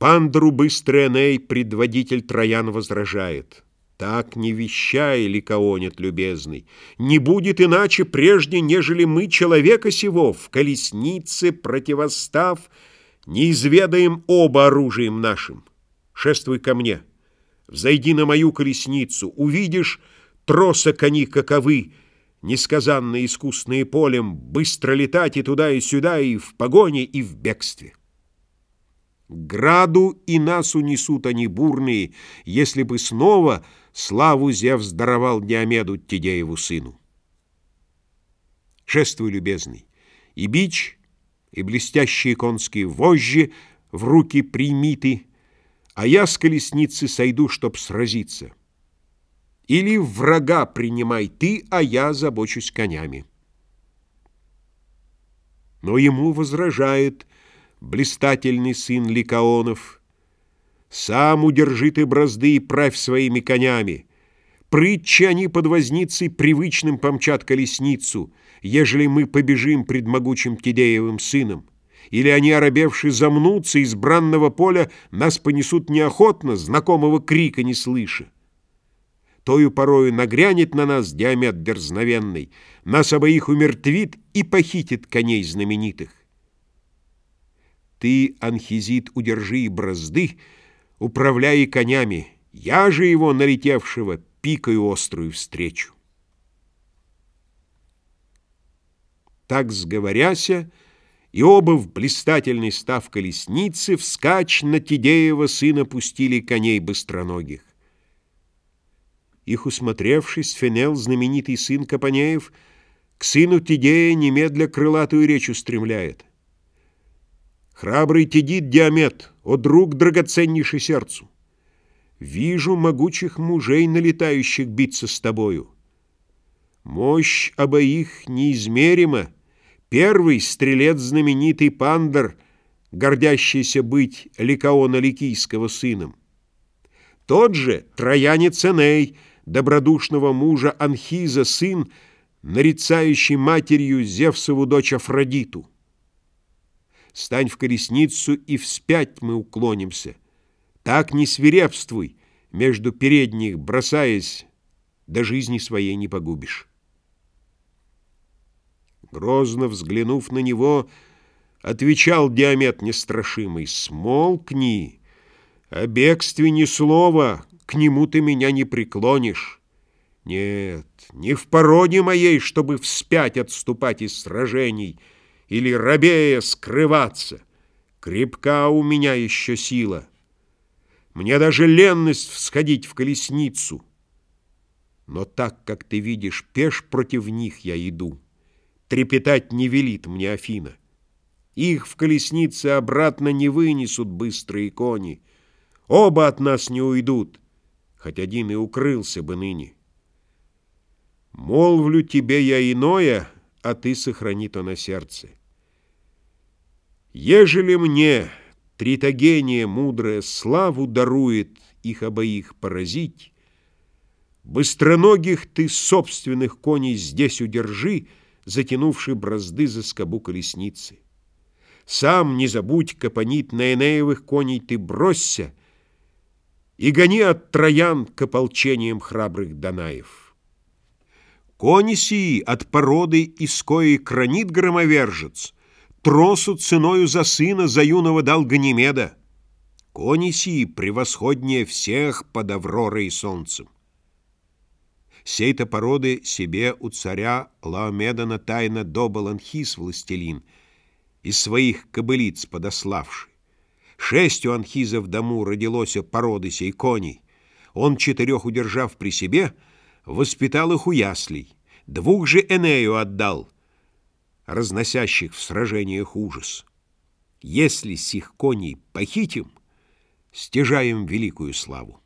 Пандру быстрый Эней, предводитель Троян, возражает. Так не вещай, ликаонит любезный, Не будет иначе прежде, нежели мы человека сего В колеснице противостав, Не изведаем оба оружием нашим. Шествуй ко мне, взойди на мою колесницу, Увидишь троса кони каковы, Несказанно искусные полем, Быстро летать и туда, и сюда, И в погоне, и в бегстве. Граду и нас унесут они бурные, Если бы снова славу Зевс даровал Диомеду Тидееву сыну. Шествуй, любезный, и бич, и блестящие конские вожжи В руки прими ты, а я с колесницы сойду, чтоб сразиться. Или врага принимай ты, а я забочусь конями. Но ему возражает блистательный сын Ликаонов. Сам удержи ты бразды и правь своими конями. Прытчи они под возницей привычным помчат колесницу, ежели мы побежим пред могучим Тидеевым сыном. Или они, оробевши, замнутся из бранного поля, нас понесут неохотно, знакомого крика не слыша. Тою порою нагрянет на нас диамет дерзновенный, нас обоих умертвит и похитит коней знаменитых. Ты, Анхизит, удержи бразды, управляй конями, я же его, налетевшего, пикаю острую встречу. Так сговоряся, и оба в блистательной став колесницы вскачь на Тидеева сына пустили коней быстроногих. Их усмотревшись, Фенел, знаменитый сын Капанеев, к сыну Тидея немедля крылатую речь устремляет. Храбрый Тедит Диамет, о друг драгоценнейший сердцу! Вижу могучих мужей, налетающих биться с тобою. Мощь обоих неизмерима. Первый — стрелец знаменитый Пандер, гордящийся быть Ликаона Ликийского сыном. Тот же троянец Эней, добродушного мужа Анхиза, сын, нарицающий матерью Зевсову дочь Афродиту. Стань в колесницу, и вспять мы уклонимся. Так не свирепствуй, между передних бросаясь, до жизни своей не погубишь. Грозно взглянув на него, отвечал Диамет нестрашимый, «Смолкни, о бегстве ни слова, к нему ты меня не преклонишь. Нет, не в породе моей, чтобы вспять отступать из сражений, — или рабея скрываться. Крепка у меня еще сила. Мне даже ленность всходить в колесницу. Но так, как ты видишь, пеш против них я иду. Трепетать не велит мне Афина. Их в колеснице обратно не вынесут быстрые кони. Оба от нас не уйдут, хоть один и укрылся бы ныне. Молвлю тебе я иное, а ты сохрани то на сердце. Ежели мне Тритогения мудрая славу дарует их обоих поразить, Быстроногих ты собственных коней здесь удержи, Затянувши бразды за скобу колесницы. Сам не забудь, капонит на Энеевых коней ты бросься И гони от троян к ополчениям храбрых Данаев. Кони сии от породы, из коей кранит громовержец — Тросу ценою за сына, за юного дал Ганимеда. Кони сии превосходнее всех под Авророй и солнцем. Сей-то породы себе у царя Лаомедана тайно добыл Анхис властелин, из своих кобылиц подославший. Шесть у Анхиза в дому родилось породы сей коней. Он, четырех удержав при себе, воспитал их у яслей. Двух же Энею отдал — разносящих в сражениях ужас. Если сих коней похитим, стяжаем великую славу.